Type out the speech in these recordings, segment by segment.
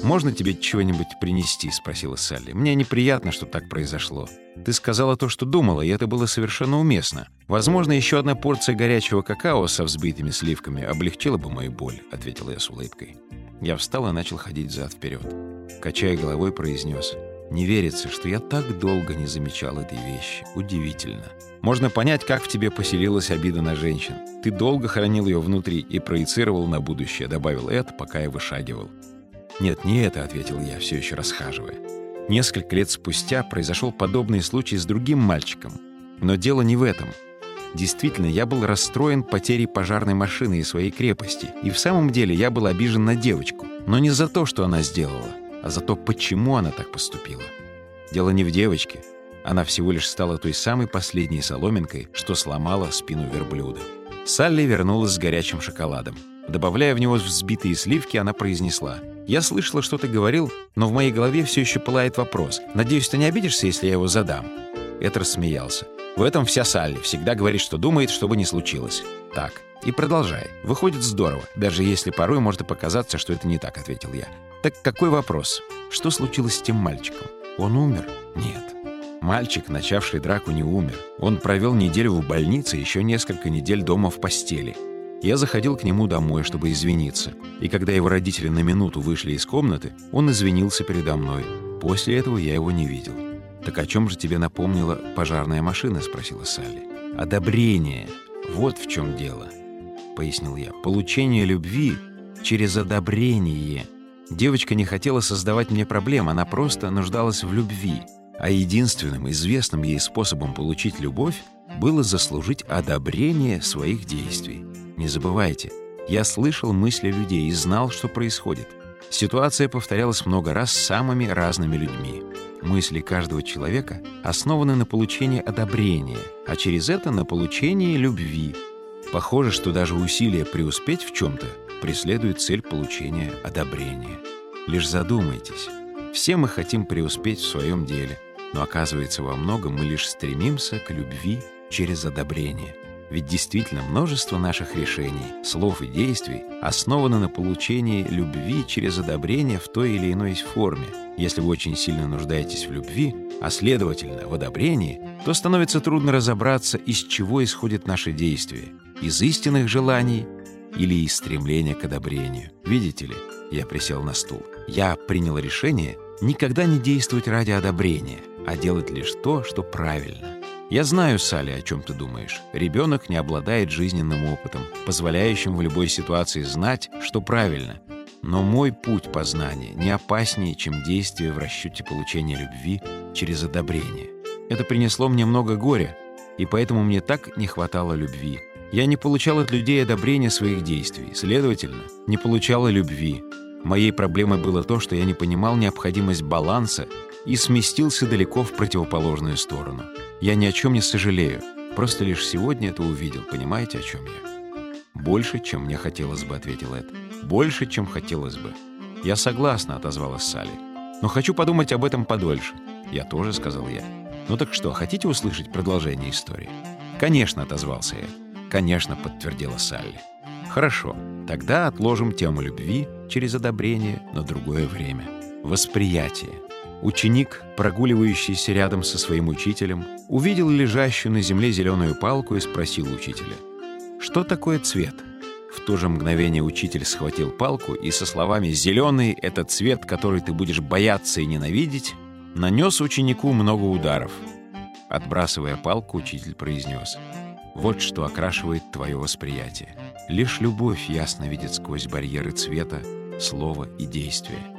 «Можно тебе чего-нибудь принести?» — спросила Салли. «Мне неприятно, что так произошло. Ты сказала то, что думала, и это было совершенно уместно. Возможно, еще одна порция горячего какао со взбитыми сливками облегчила бы мою боль», — ответила я с улыбкой. Я встал и начал ходить взад-вперед. Качая головой, произнес. «Не верится, что я так долго не замечал этой вещи. Удивительно. Можно понять, как в тебе поселилась обида на женщин. Ты долго хранил ее внутри и проецировал на будущее», — добавил Эд, пока я вышагивал. «Нет, не это», — ответил я, все еще расхаживая. Несколько лет спустя произошел подобный случай с другим мальчиком. Но дело не в этом. Действительно, я был расстроен потерей пожарной машины и своей крепости. И в самом деле я был обижен на девочку. Но не за то, что она сделала, а за то, почему она так поступила. Дело не в девочке. Она всего лишь стала той самой последней соломинкой, что сломала спину верблюда. Салли вернулась с горячим шоколадом. Добавляя в него взбитые сливки, она произнесла — я слышала, что ты говорил, но в моей голове все еще пылает вопрос. Надеюсь, ты не обидишься, если я его задам?» Эд рассмеялся. «В этом вся Салли. Всегда говорит, что думает, что бы ни случилось. Так, и продолжай. Выходит здорово, даже если порой может показаться, что это не так», — ответил я. «Так какой вопрос? Что случилось с тем мальчиком? Он умер?» «Нет». Мальчик, начавший драку, не умер. Он провел неделю в больнице, еще несколько недель дома в постели. Я заходил к нему домой, чтобы извиниться, и когда его родители на минуту вышли из комнаты, он извинился передо мной. После этого я его не видел. «Так о чем же тебе напомнила пожарная машина?» — спросила Салли. «Одобрение. Вот в чем дело», — пояснил я. «Получение любви через одобрение». Девочка не хотела создавать мне проблем, она просто нуждалась в любви. А единственным известным ей способом получить любовь было заслужить одобрение своих действий. Не забывайте, я слышал мысли людей и знал, что происходит. Ситуация повторялась много раз с самыми разными людьми. Мысли каждого человека основаны на получении одобрения, а через это на получении любви. Похоже, что даже усилие преуспеть в чем-то преследует цель получения одобрения. Лишь задумайтесь. Все мы хотим преуспеть в своем деле, но оказывается во многом мы лишь стремимся к любви через одобрение. Ведь действительно множество наших решений, слов и действий основано на получении любви через одобрение в той или иной форме. Если вы очень сильно нуждаетесь в любви, а следовательно в одобрении, то становится трудно разобраться, из чего исходят наши действия – из истинных желаний или из стремления к одобрению. Видите ли, я присел на стул. Я принял решение никогда не действовать ради одобрения, а делать лишь то, что правильно. Я знаю, Салли, о чем ты думаешь. Ребенок не обладает жизненным опытом, позволяющим в любой ситуации знать, что правильно. Но мой путь познания не опаснее, чем действие в расчете получения любви через одобрение. Это принесло мне много горя, и поэтому мне так не хватало любви. Я не получал от людей одобрения своих действий, следовательно, не получала любви. Моей проблемой было то, что я не понимал необходимость баланса и сместился далеко в противоположную сторону. Я ни о чем не сожалею, просто лишь сегодня это увидел, понимаете, о чем я? «Больше, чем мне хотелось бы», — ответил Эд. «Больше, чем хотелось бы». «Я согласна», — отозвалась Салли. «Но хочу подумать об этом подольше». «Я тоже», — сказал я. «Ну так что, хотите услышать продолжение истории?» «Конечно», — отозвался Эд. «Конечно», — подтвердила Салли. «Хорошо, тогда отложим тему любви через одобрение на другое время. Восприятие. Ученик, прогуливающийся рядом со своим учителем, увидел лежащую на земле зеленую палку и спросил учителя, «Что такое цвет?» В то же мгновение учитель схватил палку и со словами «Зеленый — это цвет, который ты будешь бояться и ненавидеть», нанес ученику много ударов. Отбрасывая палку, учитель произнес «Вот что окрашивает твое восприятие. Лишь любовь ясно видит сквозь барьеры цвета, слова и действия.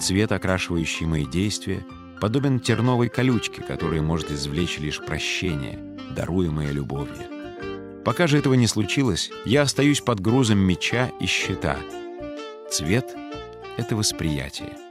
Цвет, окрашивающий мои действия, подобен терновой колючке, которая может извлечь лишь прощение, даруемое любовью. Пока же этого не случилось, я остаюсь под грузом меча и щита. Цвет — это восприятие.